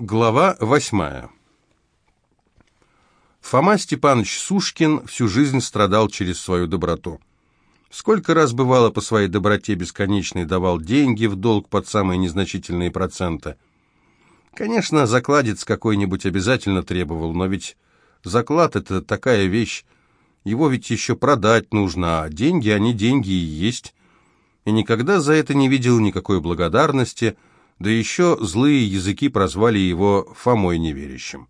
Глава восьмая. Фома Степанович Сушкин всю жизнь страдал через свою доброту. Сколько раз бывало по своей доброте бесконечной давал деньги в долг под самые незначительные проценты. Конечно, закладец какой-нибудь обязательно требовал, но ведь заклад — это такая вещь, его ведь еще продать нужно, а деньги, они деньги и есть. И никогда за это не видел никакой благодарности — да еще злые языки прозвали его Фомой неверящим.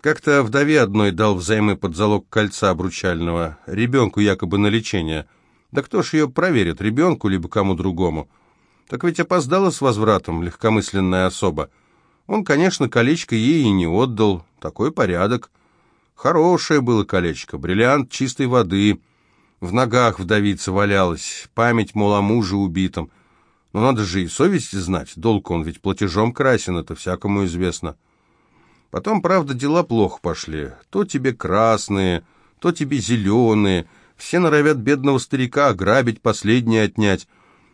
Как-то вдове одной дал взаймы под залог кольца обручального, ребенку якобы на лечение. Да кто ж ее проверит, ребенку либо кому другому? Так ведь опоздала с возвратом легкомысленная особа. Он, конечно, колечко ей и не отдал, такой порядок. Хорошее было колечко, бриллиант чистой воды. В ногах вдовица валялась, память, мол, о муже убитом — но надо же и совесть знать, долг он ведь платежом красен, это всякому известно. Потом, правда, дела плохо пошли. То тебе красные, то тебе зеленые. Все норовят бедного старика ограбить, последнее отнять.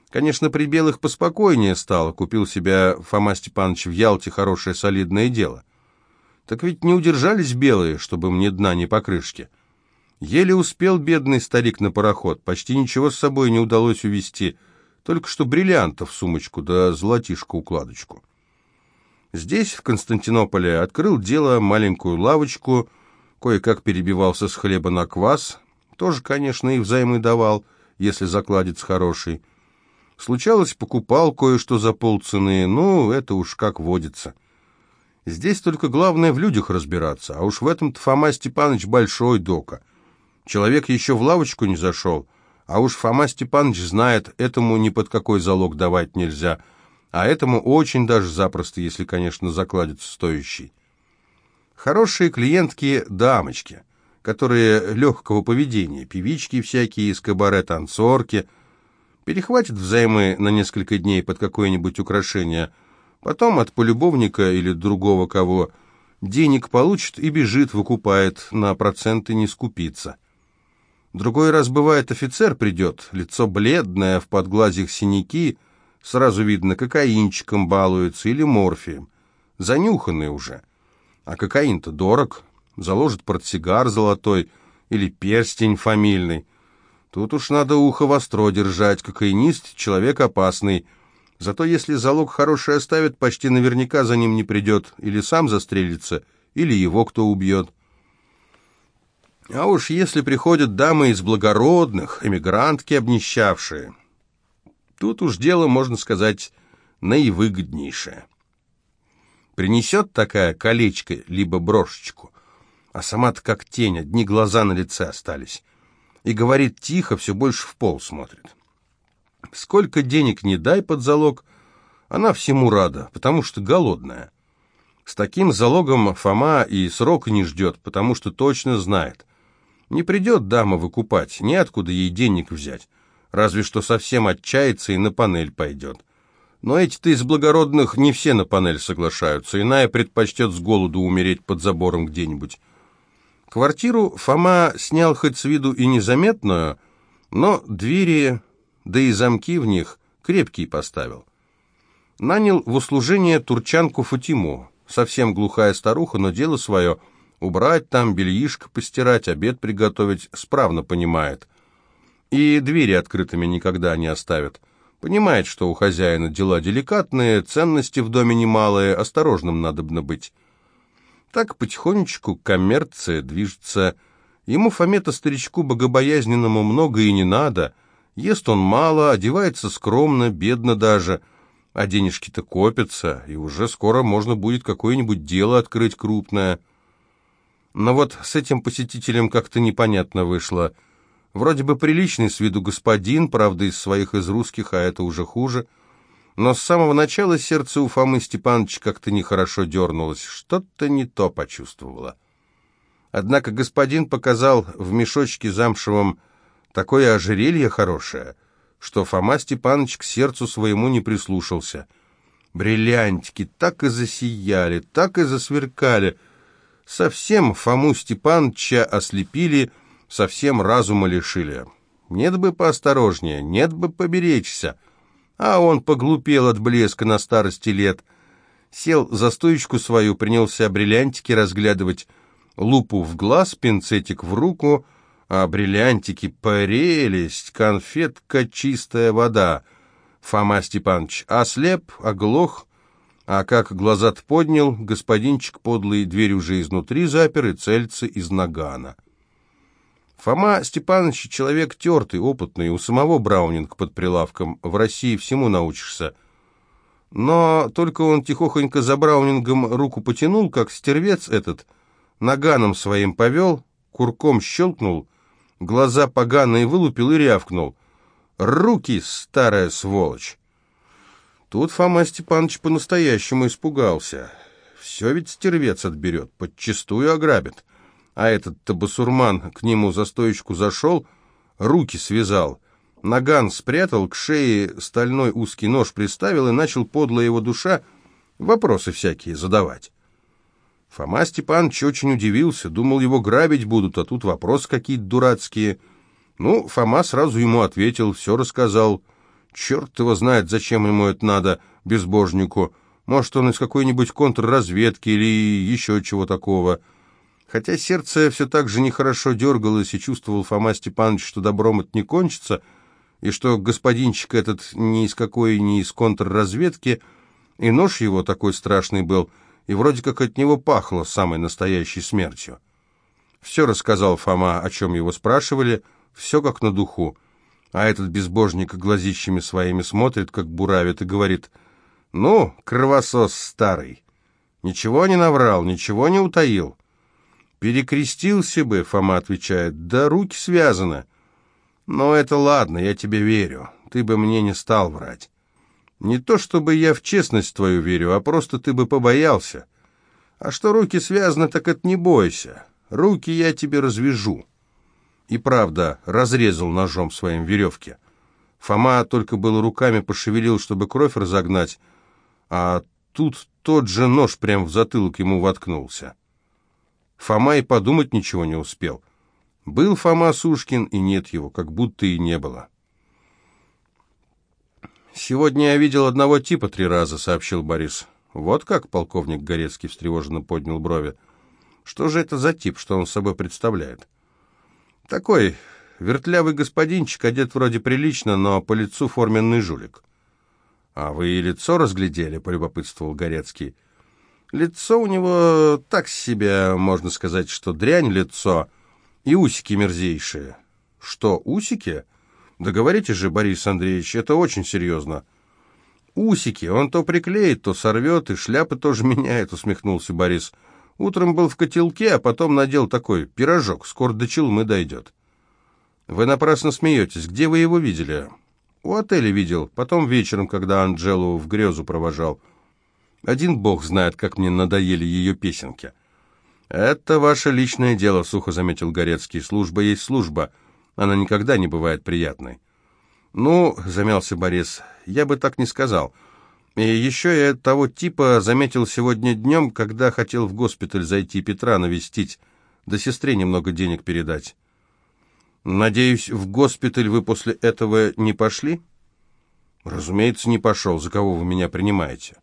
Конечно, при белых поспокойнее стало. Купил себя Фома Степанович в Ялте хорошее солидное дело. Так ведь не удержались белые, чтобы мне дна не покрышки. Еле успел бедный старик на пароход, почти ничего с собой не удалось увезти — только что бриллиантов в сумочку, да золотишко-укладочку. Здесь, в Константинополе, открыл дело маленькую лавочку, кое-как перебивался с хлеба на квас, тоже, конечно, и взаймы давал, если закладец хороший. Случалось, покупал кое-что за полцены, ну, это уж как водится. Здесь только главное в людях разбираться, а уж в этом-то Фома Степанович большой дока. Человек еще в лавочку не зашел — а уж Фома Степанович знает, этому ни под какой залог давать нельзя, а этому очень даже запросто, если, конечно, закладец стоящий. Хорошие клиентки – дамочки, которые легкого поведения, певички всякие из кабаре, танцорки, перехватят взаймы на несколько дней под какое-нибудь украшение, потом от полюбовника или другого кого денег получит и бежит, выкупает, на проценты не скупится. Другой раз бывает офицер придет, лицо бледное, в подглазьях синяки, сразу видно, кокаинчиком балуется или морфием. Занюханный уже. А кокаин-то дорог, заложит портсигар золотой или перстень фамильный. Тут уж надо ухо востро держать, кокаинист — человек опасный. Зато если залог хороший оставит, почти наверняка за ним не придет, или сам застрелится, или его кто убьет. А уж если приходят дамы из благородных, эмигрантки обнищавшие, тут уж дело, можно сказать, наивыгоднейшее. Принесет такая колечко, либо брошечку, а сама-то как тень, одни глаза на лице остались, и говорит тихо, все больше в пол смотрит. Сколько денег не дай под залог, она всему рада, потому что голодная. С таким залогом Фома и срок не ждет, потому что точно знает. Не придет дама выкупать, неоткуда ей денег взять. Разве что совсем отчается и на панель пойдет. Но эти-то из благородных не все на панель соглашаются, иная предпочтет с голоду умереть под забором где-нибудь. Квартиру Фома снял хоть с виду и незаметную, но двери, да и замки в них крепкие поставил. Нанял в услужение турчанку Фатиму, совсем глухая старуха, но дело свое – Убрать там, бельишко постирать, обед приготовить, справно понимает. И двери открытыми никогда не оставит. Понимает, что у хозяина дела деликатные, ценности в доме немалые, осторожным надобно быть. Так потихонечку коммерция движется. Ему, Фомета, старичку богобоязненному, много и не надо. Ест он мало, одевается скромно, бедно даже. А денежки-то копятся, и уже скоро можно будет какое-нибудь дело открыть крупное. Но вот с этим посетителем как-то непонятно вышло. Вроде бы приличный с виду господин, правда, из своих из русских, а это уже хуже. Но с самого начала сердце у Фомы Степановича как-то нехорошо дернулось, что-то не то почувствовало. Однако господин показал в мешочке замшевом такое ожерелье хорошее, что Фома Степанович к сердцу своему не прислушался. Бриллиантики так и засияли, так и засверкали — Совсем Фому Степановича ослепили, совсем разума лишили. Нет бы поосторожнее, нет бы поберечься. А он поглупел от блеска на старости лет. Сел за стоечку свою, принялся бриллиантики разглядывать, лупу в глаз, пинцетик в руку, а бриллиантики — прелесть, конфетка — чистая вода. Фома Степанович ослеп, оглох, а как глаза-то поднял, господинчик подлый дверь уже изнутри запер и цельца из нагана. Фома Степанович человек тертый, опытный, у самого Браунинг под прилавком, в России всему научишься. Но только он тихохонько за Браунингом руку потянул, как стервец этот, наганом своим повел, курком щелкнул, глаза поганые вылупил и рявкнул. «Руки, старая сволочь!» Тут Фома Степанович по-настоящему испугался. Все ведь стервец отберет, подчистую ограбит а этот-то басурман к нему за стоечку зашел, руки связал, наган спрятал, к шее стальной узкий нож приставил и начал подло его душа вопросы всякие задавать. Фома Степанович очень удивился, думал, его грабить будут, а тут вопросы какие-то дурацкие. Ну, Фома сразу ему ответил, все рассказал. Черт его знает, зачем ему это надо, безбожнику. Может, он из какой-нибудь контрразведки или еще чего такого. Хотя сердце все так же нехорошо дергалось, и чувствовал Фома Степанович, что добром это не кончится, и что господинчик этот ни из какой, ни из контрразведки, и нож его такой страшный был, и вроде как от него пахло самой настоящей смертью. Все рассказал Фома, о чем его спрашивали, все как на духу. А этот безбожник глазищами своими смотрит, как буравит, и говорит, «Ну, кровосос старый, ничего не наврал, ничего не утаил». «Перекрестился бы», — Фома отвечает, — «да руки связаны». «Но это ладно, я тебе верю. Ты бы мне не стал врать. Не то чтобы я в честность твою верю, а просто ты бы побоялся. А что руки связаны, так это не бойся. Руки я тебе развяжу». И правда, разрезал ножом своим веревке. Фома только было руками пошевелил, чтобы кровь разогнать, а тут тот же нож прямо в затылок ему воткнулся. Фома и подумать ничего не успел. Был Фома Сушкин, и нет его, как будто и не было. «Сегодня я видел одного типа три раза», — сообщил Борис. «Вот как?» — полковник Горецкий встревоженно поднял брови. «Что же это за тип, что он собой представляет?» «Такой вертлявый господинчик, одет вроде прилично, но по лицу форменный жулик». «А вы и лицо разглядели?» — полюбопытствовал Горецкий. Лицо у него так себе, можно сказать, что дрянь лицо, и усики мерзейшие. Что, усики? Да же, Борис Андреевич, это очень серьезно. Усики, он то приклеит, то сорвет, и шляпы тоже меняет, усмехнулся Борис. Утром был в котелке, а потом надел такой пирожок, скоро до Челмы дойдет. Вы напрасно смеетесь. Где вы его видели? У отеля видел, потом вечером, когда Анджелу в грезу провожал. Один бог знает, как мне надоели ее песенки. «Это ваше личное дело», — сухо заметил Горецкий. «Служба есть служба. Она никогда не бывает приятной». «Ну», — замялся Борис, — «я бы так не сказал. И еще я того типа заметил сегодня днем, когда хотел в госпиталь зайти Петра навестить, да сестре немного денег передать». «Надеюсь, в госпиталь вы после этого не пошли?» «Разумеется, не пошел. За кого вы меня принимаете?»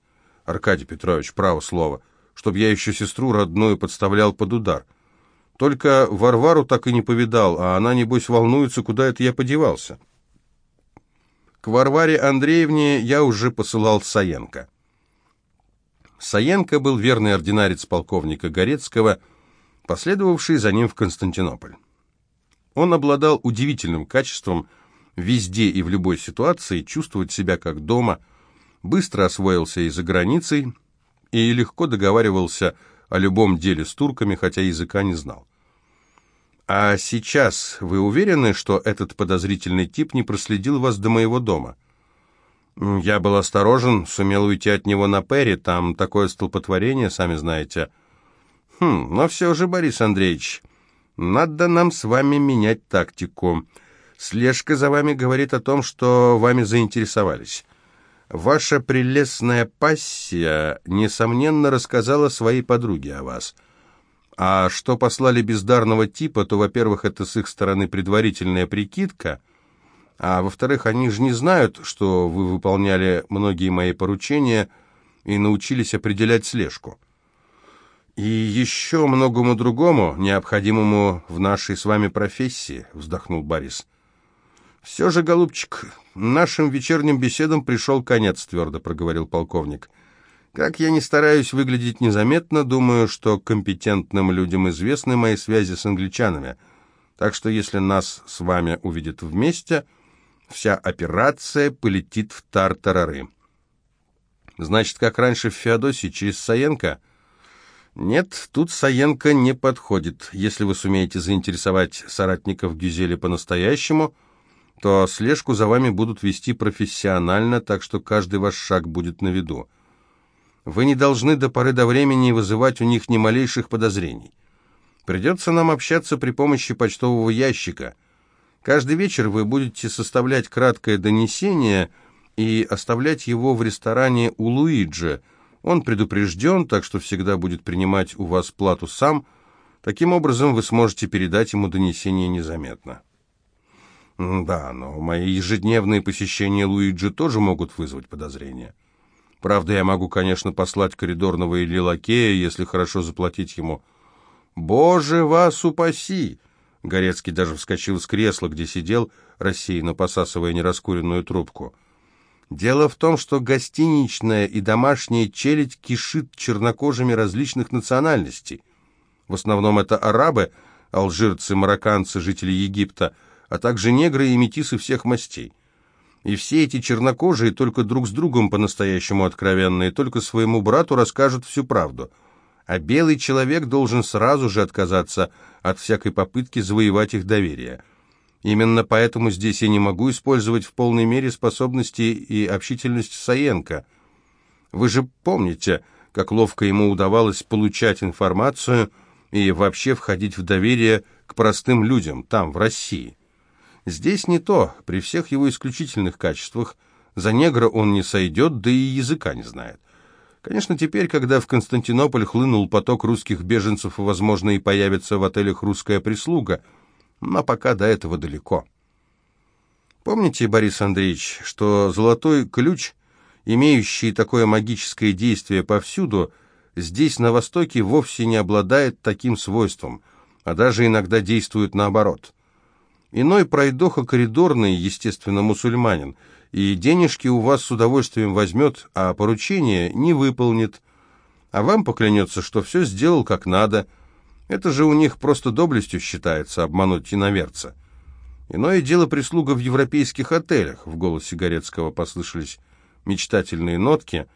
Аркадий Петрович, право слово, чтобы я еще сестру родную подставлял под удар. Только Варвару так и не повидал, а она, небось, волнуется, куда это я подевался. К Варваре Андреевне я уже посылал Саенко. Саенко был верный ординарец полковника Горецкого, последовавший за ним в Константинополь. Он обладал удивительным качеством везде и в любой ситуации чувствовать себя как дома – быстро освоился и за границей, и легко договаривался о любом деле с турками, хотя языка не знал. «А сейчас вы уверены, что этот подозрительный тип не проследил вас до моего дома?» «Я был осторожен, сумел уйти от него на Перри, там такое столпотворение, сами знаете». «Хм, но все же, Борис Андреевич, надо нам с вами менять тактику. Слежка за вами говорит о том, что вами заинтересовались». Ваша прелестная пассия, несомненно, рассказала своей подруге о вас. А что послали бездарного типа, то, во-первых, это с их стороны предварительная прикидка, а во-вторых, они же не знают, что вы выполняли многие мои поручения, и научились определять слежку. «И еще многому другому, необходимому в нашей с вами профессии», — вздохнул Борис. «Все же, голубчик, нашим вечерним беседам пришел конец», — твердо проговорил полковник. «Как я не стараюсь выглядеть незаметно, думаю, что компетентным людям известны мои связи с англичанами. Так что если нас с вами увидят вместе, вся операция полетит в тартарары». «Значит, как раньше в Феодосии, через Саенко?» Нет, тут Саенко не подходит. Если вы сумеете заинтересовать соратников Гюзели по-настоящему, то слежку за вами будут вести профессионально, так что каждый ваш шаг будет на виду. Вы не должны до поры до времени вызывать у них ни малейших подозрений. Придется нам общаться при помощи почтового ящика. Каждый вечер вы будете составлять краткое донесение и оставлять его в ресторане у Луиджи – он предупрежден, так что всегда будет принимать у вас плату сам. Таким образом, вы сможете передать ему донесение незаметно. Да, но мои ежедневные посещения Луиджи тоже могут вызвать подозрения. Правда, я могу, конечно, послать коридорного или лакея, если хорошо заплатить ему. «Боже вас упаси!» Горецкий даже вскочил с кресла, где сидел, рассеянно посасывая нераскуренную трубку – Дело в том, что гостиничная и домашняя челядь кишит чернокожими различных национальностей. В основном это арабы, алжирцы, марокканцы, жители Египта, а также негры и метисы всех мастей. И все эти чернокожие только друг с другом по-настоящему откровенные, только своему брату расскажут всю правду. А белый человек должен сразу же отказаться от всякой попытки завоевать их доверие – Именно поэтому здесь я не могу использовать в полной мере способности и общительность Саенко. Вы же помните, как ловко ему удавалось получать информацию и вообще входить в доверие к простым людям там, в России. Здесь не то, при всех его исключительных качествах. За негра он не сойдет, да и языка не знает. Конечно, теперь, когда в Константинополь хлынул поток русских беженцев, возможно, и появится в отелях русская прислуга – но пока до этого далеко. Помните, Борис Андреевич, что золотой ключ, имеющий такое магическое действие повсюду, здесь, на Востоке, вовсе не обладает таким свойством, а даже иногда действует наоборот. Иной пройдоха коридорный, естественно, мусульманин, и денежки у вас с удовольствием возьмет, а поручение не выполнит, а вам поклянется, что все сделал как надо – это же у них просто доблестью считается обмануть иноверца. Иное дело прислуга в европейских отелях. В голосе Горецкого послышались мечтательные нотки,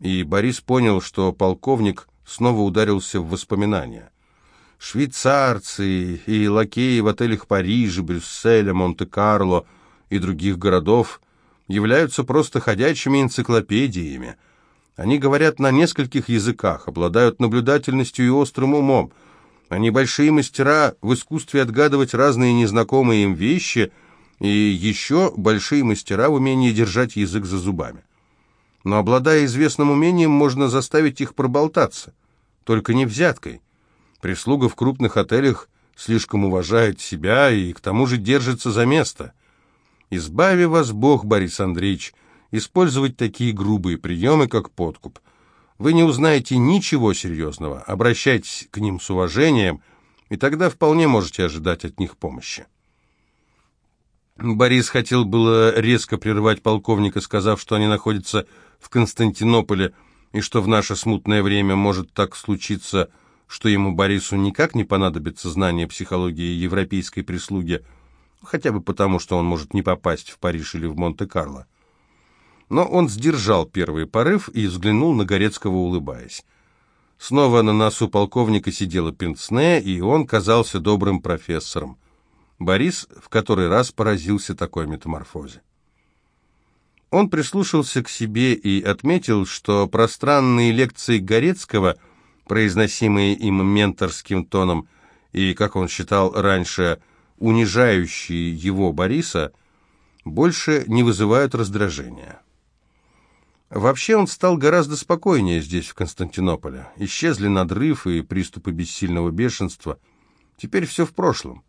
и Борис понял, что полковник снова ударился в воспоминания. Швейцарцы и лакеи в отелях Парижа, Брюсселя, Монте-Карло и других городов являются просто ходячими энциклопедиями. Они говорят на нескольких языках, обладают наблюдательностью и острым умом – они большие мастера в искусстве отгадывать разные незнакомые им вещи и еще большие мастера в умении держать язык за зубами. Но обладая известным умением, можно заставить их проболтаться, только не взяткой. Прислуга в крупных отелях слишком уважает себя и к тому же держится за место. Избави вас Бог, Борис Андреевич, использовать такие грубые приемы, как подкуп – вы не узнаете ничего серьезного, обращайтесь к ним с уважением, и тогда вполне можете ожидать от них помощи. Борис хотел было резко прервать полковника, сказав, что они находятся в Константинополе, и что в наше смутное время может так случиться, что ему, Борису, никак не понадобится знание психологии европейской прислуги, хотя бы потому, что он может не попасть в Париж или в Монте-Карло. Но он сдержал первый порыв и взглянул на Горецкого, улыбаясь. Снова на носу полковника сидела пенсне, и он казался добрым профессором. Борис в который раз поразился такой метаморфозе. Он прислушался к себе и отметил, что пространные лекции Горецкого, произносимые им менторским тоном и, как он считал раньше, унижающие его Бориса, больше не вызывают раздражения. Вообще он стал гораздо спокойнее здесь, в Константинополе. Исчезли надрыв и приступы бессильного бешенства. Теперь все в прошлом.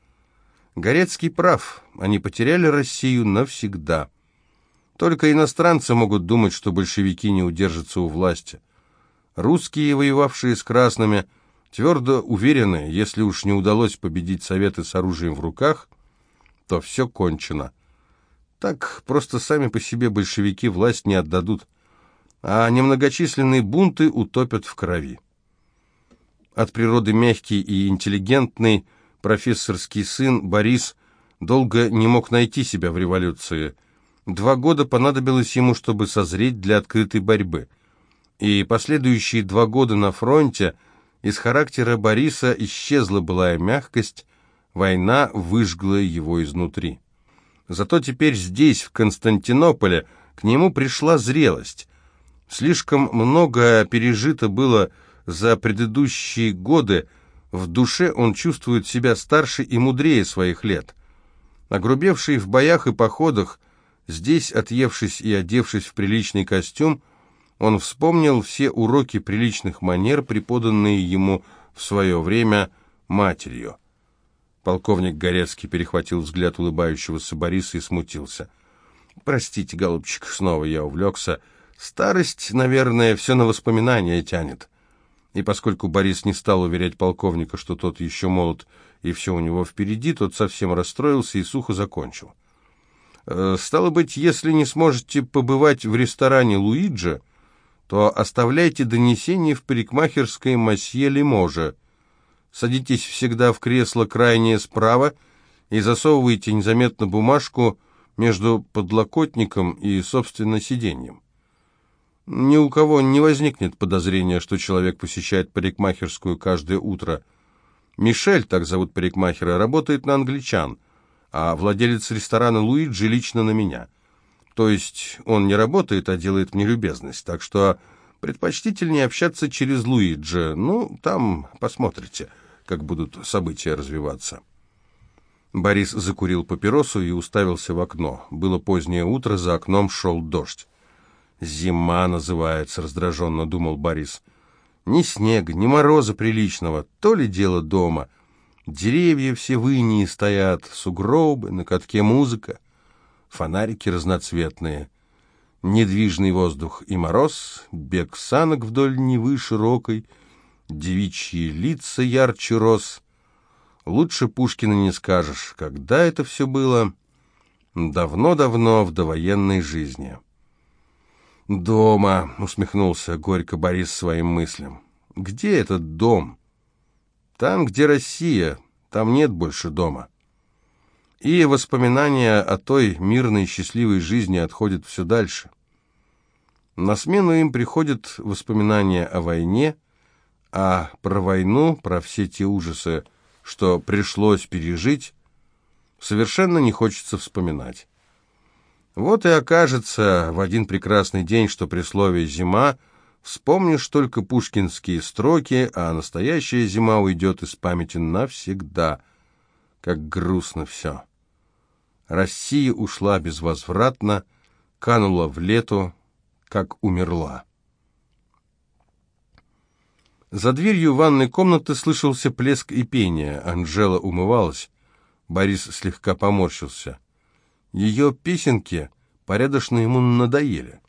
Горецкий прав, они потеряли Россию навсегда. Только иностранцы могут думать, что большевики не удержатся у власти. Русские, воевавшие с красными, твердо уверены, если уж не удалось победить Советы с оружием в руках, то все кончено. Так просто сами по себе большевики власть не отдадут, а немногочисленные бунты утопят в крови. От природы мягкий и интеллигентный профессорский сын Борис долго не мог найти себя в революции. Два года понадобилось ему, чтобы созреть для открытой борьбы – и последующие два года на фронте из характера Бориса исчезла былая мягкость, война выжгла его изнутри. Зато теперь здесь, в Константинополе, к нему пришла зрелость. Слишком много пережито было за предыдущие годы, в душе он чувствует себя старше и мудрее своих лет. Огрубевший в боях и походах, здесь, отъевшись и одевшись в приличный костюм, он вспомнил все уроки приличных манер, преподанные ему в свое время матерью. Полковник Горецкий перехватил взгляд улыбающегося Бориса и смутился. «Простите, голубчик, снова я увлекся. Старость, наверное, все на воспоминания тянет». И поскольку Борис не стал уверять полковника, что тот еще молод и все у него впереди, тот совсем расстроился и сухо закончил. «Э, «Стало быть, если не сможете побывать в ресторане Луиджи, то оставляйте донесение в парикмахерской Масье Лиможа. Садитесь всегда в кресло крайнее справа и засовывайте незаметно бумажку между подлокотником и, собственно, сиденьем. Ни у кого не возникнет подозрения, что человек посещает парикмахерскую каждое утро. Мишель, так зовут парикмахера, работает на англичан, а владелец ресторана Луиджи лично на меня – то есть он не работает, а делает мне любезность. Так что предпочтительнее общаться через Луиджи. Ну, там посмотрите, как будут события развиваться. Борис закурил папиросу и уставился в окно. Было позднее утро, за окном шел дождь. «Зима называется», — раздраженно думал Борис. «Ни снега, ни мороза приличного, то ли дело дома. Деревья все в стоят, сугробы, на катке музыка» фонарики разноцветные, недвижный воздух и мороз, бег санок вдоль Невы широкой, девичьи лица ярче роз. Лучше Пушкина не скажешь, когда это все было, давно-давно в довоенной жизни. «Дома», — усмехнулся горько Борис своим мыслям. «Где этот дом?» «Там, где Россия, там нет больше дома» и воспоминания о той мирной счастливой жизни отходят все дальше. На смену им приходят воспоминания о войне, а про войну, про все те ужасы, что пришлось пережить, совершенно не хочется вспоминать. Вот и окажется в один прекрасный день, что при слове «зима» вспомнишь только пушкинские строки, а настоящая зима уйдет из памяти навсегда. Как грустно все. Россия ушла безвозвратно, канула в лету, как умерла. За дверью ванной комнаты слышался плеск и пение. Анжела умывалась. Борис слегка поморщился. Ее песенки порядочно ему надоели.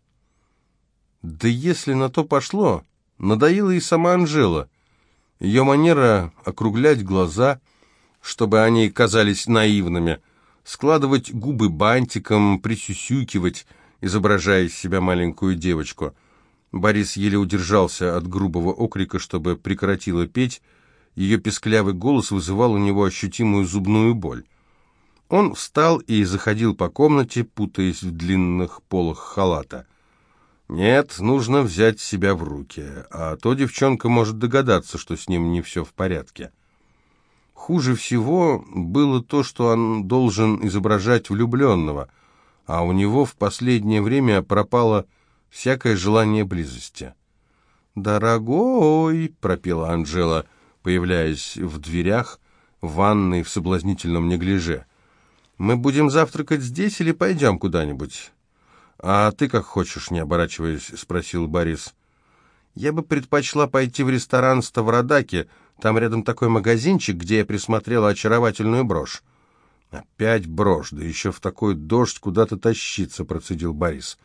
Да если на то пошло, надоела и сама Анжела. Ее манера округлять глаза, чтобы они казались наивными – складывать губы бантиком, присюсюкивать, изображая из себя маленькую девочку. Борис еле удержался от грубого окрика, чтобы прекратила петь. Ее песклявый голос вызывал у него ощутимую зубную боль. Он встал и заходил по комнате, путаясь в длинных полах халата. Нет, нужно взять себя в руки, а то девчонка может догадаться, что с ним не все в порядке. Хуже всего было то, что он должен изображать влюбленного, а у него в последнее время пропало всякое желание близости. «Дорогой!» — пропела Анжела, появляясь в дверях, ванной в соблазнительном неглиже. «Мы будем завтракать здесь или пойдем куда-нибудь?» «А ты как хочешь, не оборачиваясь?» — спросил Борис. «Я бы предпочла пойти в ресторан Ставродаки», там рядом такой магазинчик, где я присмотрела очаровательную брошь. Опять брошь, да еще в такой дождь куда-то тащиться, процедил Борис.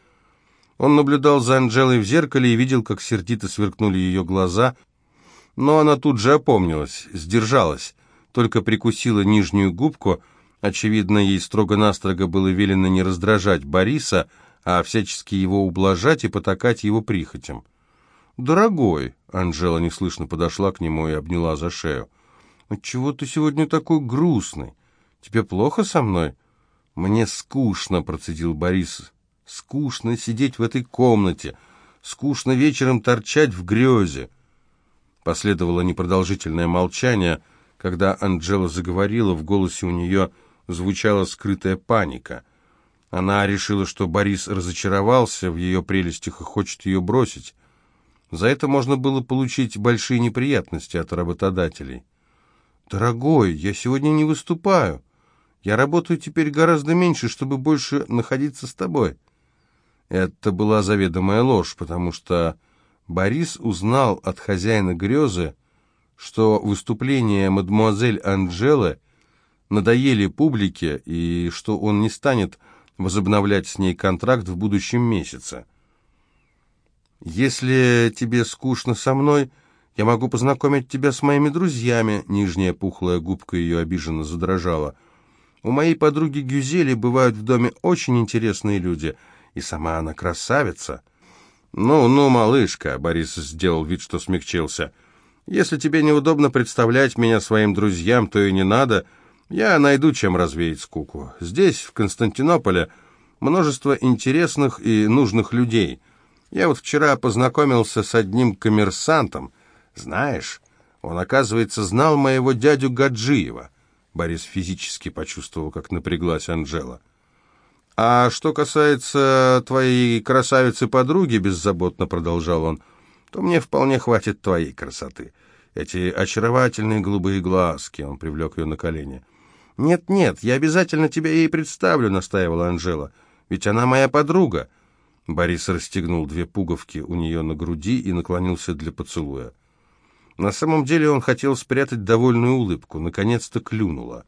Он наблюдал за Анжелой в зеркале и видел, как сердито сверкнули ее глаза, но она тут же опомнилась, сдержалась, только прикусила нижнюю губку, очевидно, ей строго-настрого было велено не раздражать Бориса, а всячески его ублажать и потакать его прихотям. «Дорогой!» — Анжела неслышно подошла к нему и обняла за шею. «Отчего ты сегодня такой грустный? Тебе плохо со мной?» «Мне скучно», — процедил Борис. «Скучно сидеть в этой комнате. Скучно вечером торчать в грезе». Последовало непродолжительное молчание. Когда Анжела заговорила, в голосе у нее звучала скрытая паника. Она решила, что Борис разочаровался в ее прелестях и хочет ее бросить. За это можно было получить большие неприятности от работодателей. «Дорогой, я сегодня не выступаю. Я работаю теперь гораздо меньше, чтобы больше находиться с тобой». Это была заведомая ложь, потому что Борис узнал от хозяина грезы, что выступления мадемуазель Анжелы надоели публике и что он не станет возобновлять с ней контракт в будущем месяце. «Если тебе скучно со мной, я могу познакомить тебя с моими друзьями», нижняя пухлая губка ее обиженно задрожала. «У моей подруги Гюзели бывают в доме очень интересные люди, и сама она красавица». «Ну, ну, малышка», — Борис сделал вид, что смягчился, — «если тебе неудобно представлять меня своим друзьям, то и не надо. Я найду, чем развеять скуку. Здесь, в Константинополе, множество интересных и нужных людей». Я вот вчера познакомился с одним коммерсантом. Знаешь, он, оказывается, знал моего дядю Гаджиева. Борис физически почувствовал, как напряглась Анжела. «А что касается твоей красавицы-подруги, — беззаботно продолжал он, — то мне вполне хватит твоей красоты. Эти очаровательные голубые глазки, — он привлек ее на колени. «Нет-нет, я обязательно тебя ей представлю», — настаивала Анжела. «Ведь она моя подруга. Борис расстегнул две пуговки у нее на груди и наклонился для поцелуя. На самом деле он хотел спрятать довольную улыбку. Наконец-то клюнуло.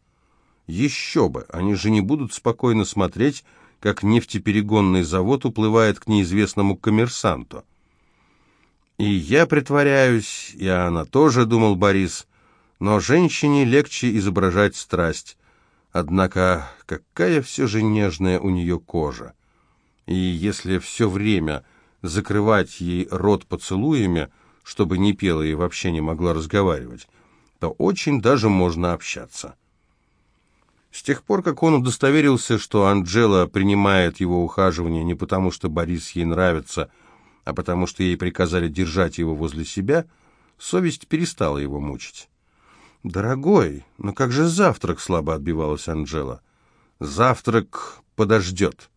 Еще бы! Они же не будут спокойно смотреть, как нефтеперегонный завод уплывает к неизвестному коммерсанту. И я притворяюсь, и она тоже, думал Борис, но женщине легче изображать страсть. Однако какая все же нежная у нее кожа и если все время закрывать ей рот поцелуями, чтобы не пела и вообще не могла разговаривать, то очень даже можно общаться. С тех пор, как он удостоверился, что Анджела принимает его ухаживание не потому, что Борис ей нравится, а потому что ей приказали держать его возле себя, совесть перестала его мучить. «Дорогой, но как же завтрак?» — слабо отбивалась Анджела. «Завтрак подождет»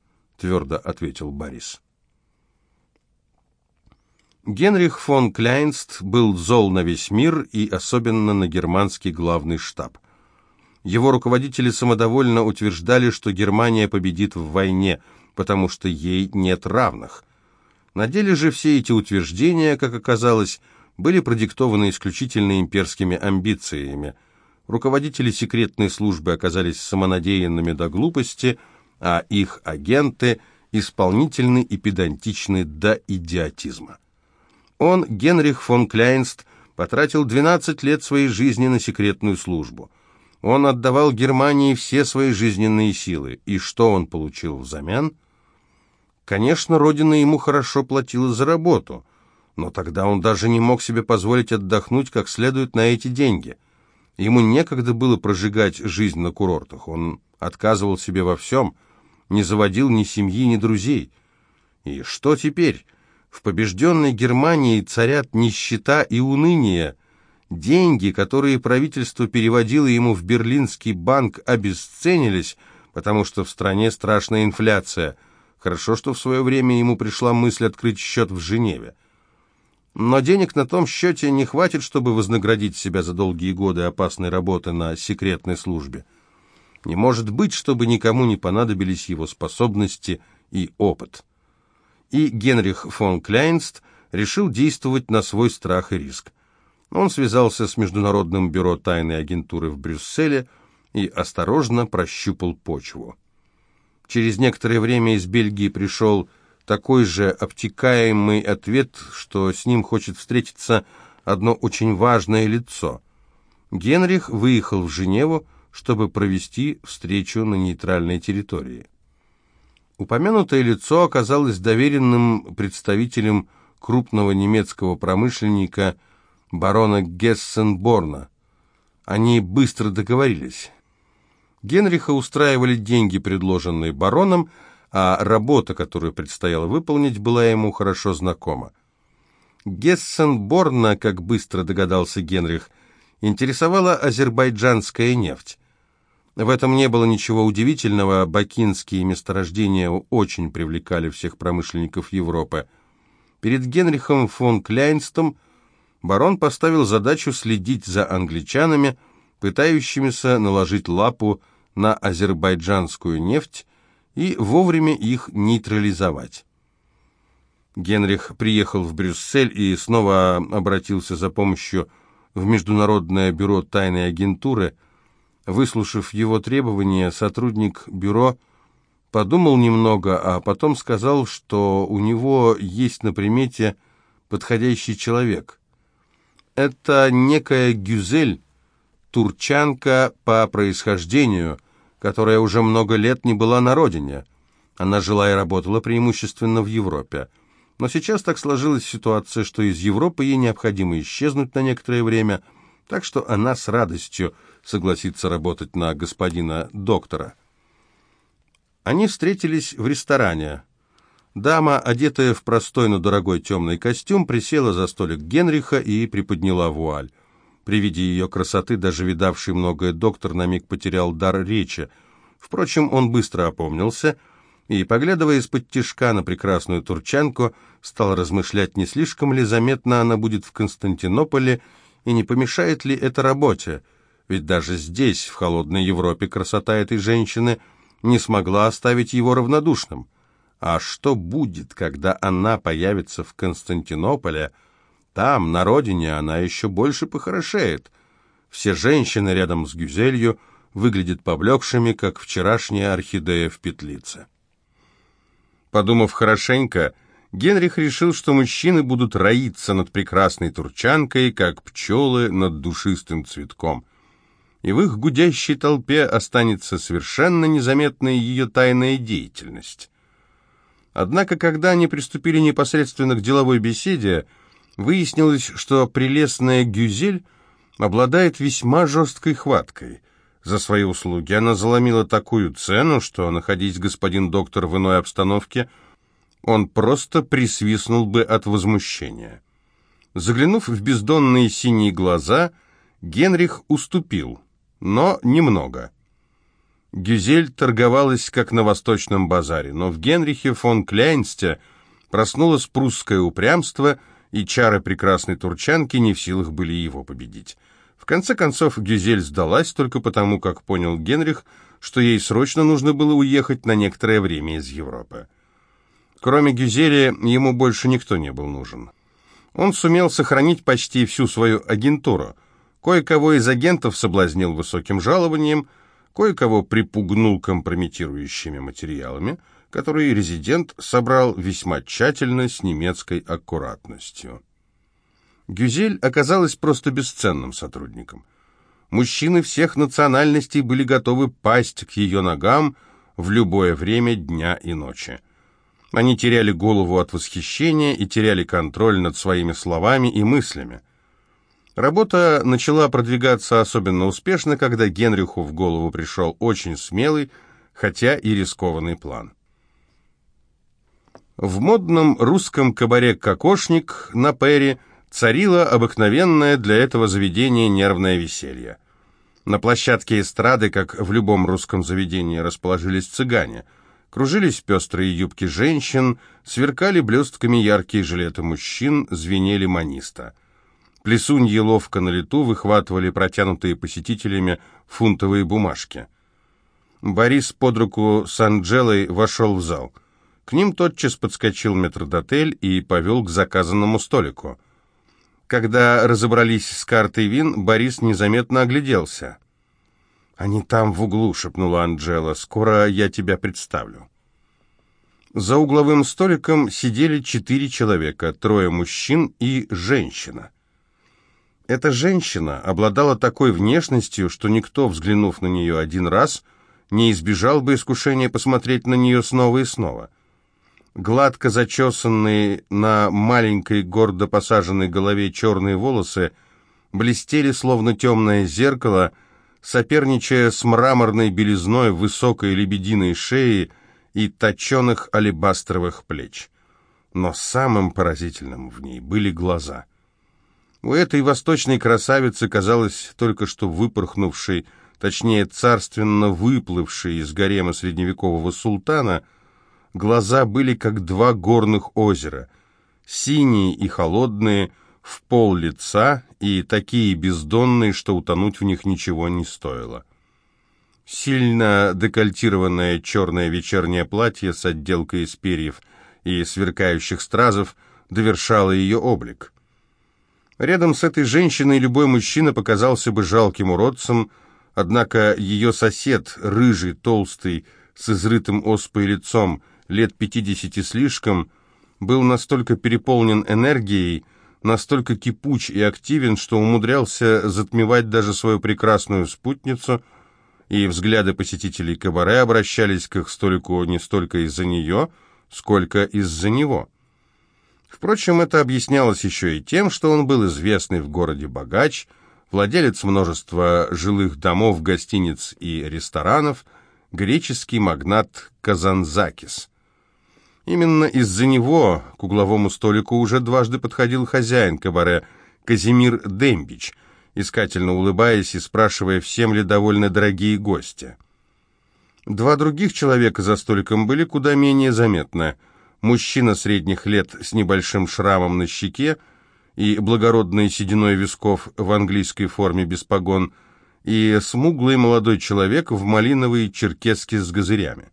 твердо ответил Борис. Генрих фон Кляйнст был зол на весь мир и особенно на германский главный штаб. Его руководители самодовольно утверждали, что Германия победит в войне, потому что ей нет равных. На деле же все эти утверждения, как оказалось, были продиктованы исключительно имперскими амбициями. Руководители секретной службы оказались самонадеянными до глупости – а их агенты исполнительны и педантичны до идиотизма. Он, Генрих фон Кляйнст, потратил 12 лет своей жизни на секретную службу. Он отдавал Германии все свои жизненные силы. И что он получил взамен? Конечно, Родина ему хорошо платила за работу, но тогда он даже не мог себе позволить отдохнуть как следует на эти деньги. Ему некогда было прожигать жизнь на курортах, он отказывал себе во всем – не заводил ни семьи, ни друзей. И что теперь? В побежденной Германии царят нищета и уныние. Деньги, которые правительство переводило ему в берлинский банк, обесценились, потому что в стране страшная инфляция. Хорошо, что в свое время ему пришла мысль открыть счет в Женеве. Но денег на том счете не хватит, чтобы вознаградить себя за долгие годы опасной работы на секретной службе. Не может быть, чтобы никому не понадобились его способности и опыт. И Генрих фон Кляйнст решил действовать на свой страх и риск. Он связался с Международным бюро тайной агентуры в Брюсселе и осторожно прощупал почву. Через некоторое время из Бельгии пришел такой же обтекаемый ответ, что с ним хочет встретиться одно очень важное лицо. Генрих выехал в Женеву, чтобы провести встречу на нейтральной территории. Упомянутое лицо оказалось доверенным представителем крупного немецкого промышленника барона Гессенборна. Они быстро договорились. Генриха устраивали деньги, предложенные бароном, а работа, которую предстояло выполнить, была ему хорошо знакома. Гессенборна, как быстро догадался Генрих, интересовала азербайджанская нефть. В этом не было ничего удивительного, бакинские месторождения очень привлекали всех промышленников Европы. Перед Генрихом фон Кляйнстом барон поставил задачу следить за англичанами, пытающимися наложить лапу на азербайджанскую нефть и вовремя их нейтрализовать. Генрих приехал в Брюссель и снова обратился за помощью в Международное бюро тайной агентуры. Выслушав его требования, сотрудник бюро подумал немного, а потом сказал, что у него есть на примете подходящий человек. Это некая Гюзель, турчанка по происхождению, которая уже много лет не была на родине. Она жила и работала преимущественно в Европе. Но сейчас так сложилась ситуация, что из Европы ей необходимо исчезнуть на некоторое время, так что она с радостью согласится работать на господина доктора. Они встретились в ресторане. Дама, одетая в простой, но дорогой темный костюм, присела за столик Генриха и приподняла вуаль. При виде ее красоты даже видавший многое доктор на миг потерял дар речи. Впрочем, он быстро опомнился и, поглядывая из-под тишка на прекрасную турчанку, стал размышлять, не слишком ли заметно она будет в Константинополе и не помешает ли это работе. Ведь даже здесь, в холодной Европе, красота этой женщины не смогла оставить его равнодушным. А что будет, когда она появится в Константинополе, там, на родине, она еще больше похорошеет. Все женщины рядом с Гюзелью выглядят поблекшими, как вчерашняя орхидея в петлице. Подумав хорошенько, Генрих решил, что мужчины будут роиться над прекрасной турчанкой, как пчелы над душистым цветком. И в их гудящей толпе останется совершенно незаметная ее тайная деятельность. Однако, когда они приступили непосредственно к деловой беседе, Выяснилось, что прелестная Гюзель обладает весьма жесткой хваткой. За свои услуги она заломила такую цену, что, находясь господин доктор в иной обстановке, он просто присвистнул бы от возмущения. Заглянув в бездонные синие глаза, Генрих уступил, но немного. Гюзель торговалась, как на восточном базаре, но в Генрихе фон Кляйнсте проснулось прусское упрямство – и чары прекрасной турчанки не в силах были его победить. В конце концов, Гюзель сдалась только потому, как понял Генрих, что ей срочно нужно было уехать на некоторое время из Европы. Кроме Гюзели, ему больше никто не был нужен. Он сумел сохранить почти всю свою агентуру. Кое-кого из агентов соблазнил высоким жалованием, кое-кого припугнул компрометирующими материалами – который резидент собрал весьма тщательно, с немецкой аккуратностью. Гюзель оказалась просто бесценным сотрудником. Мужчины всех национальностей были готовы пасть к ее ногам в любое время дня и ночи. Они теряли голову от восхищения и теряли контроль над своими словами и мыслями. Работа начала продвигаться особенно успешно, когда Генриху в голову пришел очень смелый, хотя и рискованный план. В модном русском кабаре «Кокошник» на Перри царило обыкновенное для этого заведения нервное веселье. На площадке эстрады, как в любом русском заведении, расположились цыгане. Кружились пестрые юбки женщин, сверкали блестками яркие жилеты мужчин, звенели маниста. Плесуньи ловко на лету выхватывали протянутые посетителями фунтовые бумажки. Борис под руку с Анджелой вошел в зал. К ним тотчас подскочил метрдотель и повел к заказанному столику. Когда разобрались с картой вин, Борис незаметно огляделся. «Они там в углу», — шепнула Анджела. «Скоро я тебя представлю». За угловым столиком сидели четыре человека, трое мужчин и женщина. Эта женщина обладала такой внешностью, что никто, взглянув на нее один раз, не избежал бы искушения посмотреть на нее снова и снова. Гладко зачесанные на маленькой гордо посаженной голове черные волосы блестели, словно темное зеркало, соперничая с мраморной белизной высокой лебединой шеи и точеных алебастровых плеч. Но самым поразительным в ней были глаза. У этой восточной красавицы, казалось, только что выпорхнувшей, точнее, царственно выплывшей из гарема средневекового султана, глаза были как два горных озера, синие и холодные, в пол лица и такие бездонные, что утонуть в них ничего не стоило. Сильно декольтированное черное вечернее платье с отделкой из перьев и сверкающих стразов довершало ее облик. Рядом с этой женщиной любой мужчина показался бы жалким уродцем, однако ее сосед, рыжий, толстый, с изрытым оспой лицом, лет пятидесяти слишком, был настолько переполнен энергией, настолько кипуч и активен, что умудрялся затмевать даже свою прекрасную спутницу, и взгляды посетителей кабаре обращались к их столику не столько из-за нее, сколько из-за него. Впрочем, это объяснялось еще и тем, что он был известный в городе богач, владелец множества жилых домов, гостиниц и ресторанов, греческий магнат Казанзакис. Именно из-за него к угловому столику уже дважды подходил хозяин кабаре Казимир Дембич, искательно улыбаясь и спрашивая, всем ли довольны дорогие гости. Два других человека за столиком были куда менее заметны. Мужчина средних лет с небольшим шрамом на щеке и благородной сединой висков в английской форме без погон, и смуглый молодой человек в малиновой черкеске с газырями.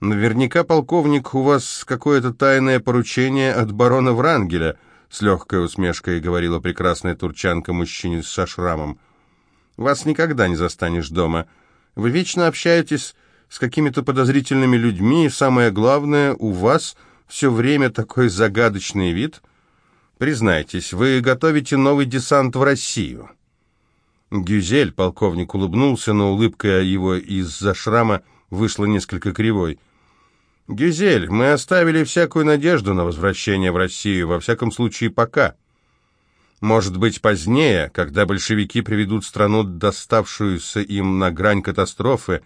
«Наверняка, полковник, у вас какое-то тайное поручение от барона Врангеля», с легкой усмешкой говорила прекрасная турчанка мужчине со шрамом. «Вас никогда не застанешь дома. Вы вечно общаетесь с какими-то подозрительными людьми, и самое главное, у вас все время такой загадочный вид. Признайтесь, вы готовите новый десант в Россию». Гюзель, полковник улыбнулся, но улыбка его из-за шрама вышла несколько кривой. «Гюзель, мы оставили всякую надежду на возвращение в Россию, во всяком случае пока. Может быть, позднее, когда большевики приведут страну, доставшуюся им на грань катастрофы,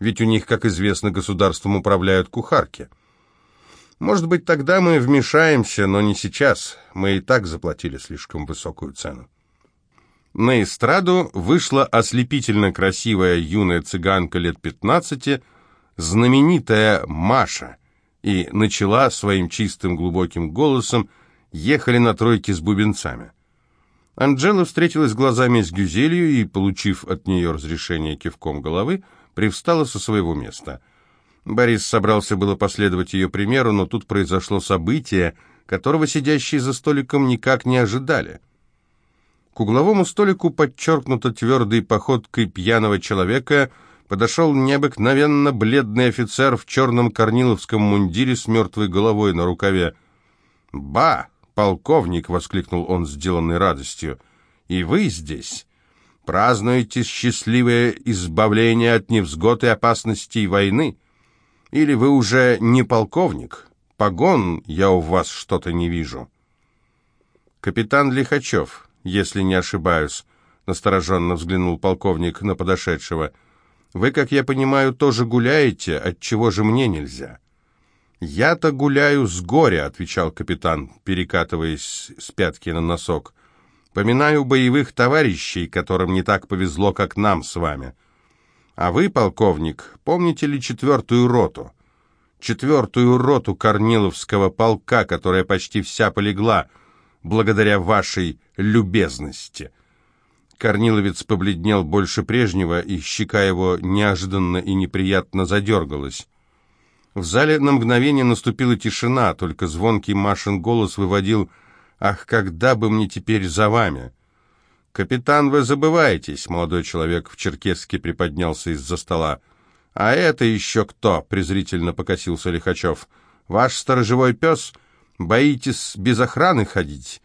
ведь у них, как известно, государством управляют кухарки. Может быть, тогда мы вмешаемся, но не сейчас, мы и так заплатили слишком высокую цену». На эстраду вышла ослепительно красивая юная цыганка лет пятнадцати, знаменитая Маша, и начала своим чистым глубоким голосом «Ехали на тройке с бубенцами». Анжела встретилась глазами с Гюзелью и, получив от нее разрешение кивком головы, привстала со своего места. Борис собрался было последовать ее примеру, но тут произошло событие, которого сидящие за столиком никак не ожидали. К угловому столику, подчеркнуто твердой походкой пьяного человека, подошел необыкновенно бледный офицер в черном корниловском мундире с мертвой головой на рукаве. «Ба! Полковник!» — воскликнул он, сделанной радостью. «И вы здесь? Празднуете счастливое избавление от невзгод и опасностей войны? Или вы уже не полковник? Погон я у вас что-то не вижу». «Капитан Лихачев, если не ошибаюсь», — настороженно взглянул полковник на подошедшего — вы, как я понимаю, тоже гуляете, от чего же мне нельзя? Я-то гуляю с горя, отвечал капитан, перекатываясь с пятки на носок. Поминаю боевых товарищей, которым не так повезло, как нам с вами. А вы, полковник, помните ли четвертую роту? Четвертую роту Корниловского полка, которая почти вся полегла благодаря вашей любезности. Корниловец побледнел больше прежнего, и щека его неожиданно и неприятно задергалась. В зале на мгновение наступила тишина, только звонкий Машин голос выводил «Ах, когда бы мне теперь за вами!» «Капитан, вы забываетесь!» Молодой человек в черкеске приподнялся из-за стола. «А это еще кто?» — презрительно покосился Лихачев. «Ваш сторожевой пес? Боитесь без охраны ходить?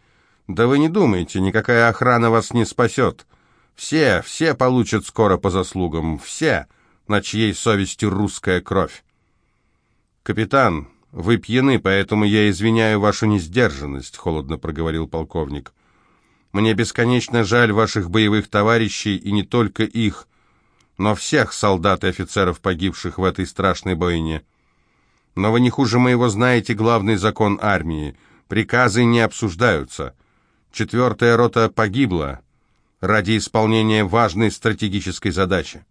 Да вы не думайте, никакая охрана вас не спасет. Все, все получат скоро по заслугам, все, на чьей совести русская кровь». «Капитан, вы пьяны, поэтому я извиняю вашу несдержанность», — холодно проговорил полковник. «Мне бесконечно жаль ваших боевых товарищей, и не только их, но всех солдат и офицеров, погибших в этой страшной бойне. Но вы не хуже моего знаете главный закон армии. Приказы не обсуждаются. Четвертая рота погибла ради исполнения важной стратегической задачи.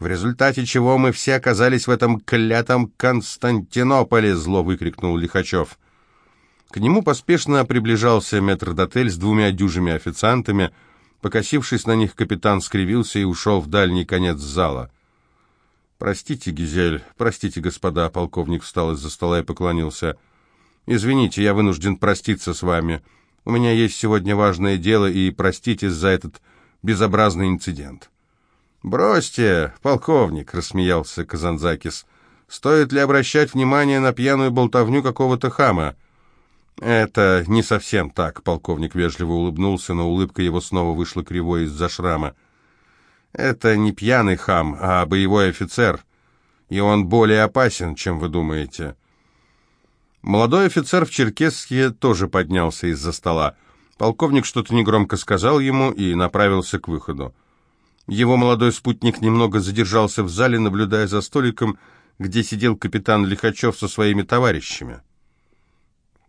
В результате чего мы все оказались в этом клятом Константинополе, зло выкрикнул Лихачев. К нему поспешно приближался метрдотель с двумя дюжими официантами, Покосившись на них, капитан скривился и ушел в дальний конец зала. «Простите, Гизель, простите, господа», — полковник встал из-за стола и поклонился. «Извините, я вынужден проститься с вами. У меня есть сегодня важное дело, и простите за этот безобразный инцидент». «Бросьте, полковник», — рассмеялся Казанзакис. «Стоит ли обращать внимание на пьяную болтовню какого-то хама?» «Это не совсем так», — полковник вежливо улыбнулся, но улыбка его снова вышла кривой из-за шрама. «Это не пьяный хам, а боевой офицер, и он более опасен, чем вы думаете». Молодой офицер в Черкесске тоже поднялся из-за стола. Полковник что-то негромко сказал ему и направился к выходу. Его молодой спутник немного задержался в зале, наблюдая за столиком, где сидел капитан Лихачев со своими товарищами.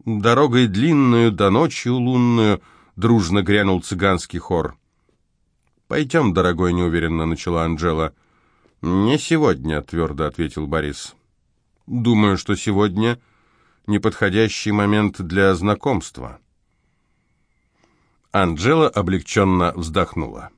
Дорогой длинную, до ночью лунную, дружно грянул цыганский хор. «Пойдем, дорогой», — неуверенно начала Анжела. «Не сегодня», — твердо ответил Борис. «Думаю, что сегодня неподходящий момент для знакомства». Анжела облегченно вздохнула.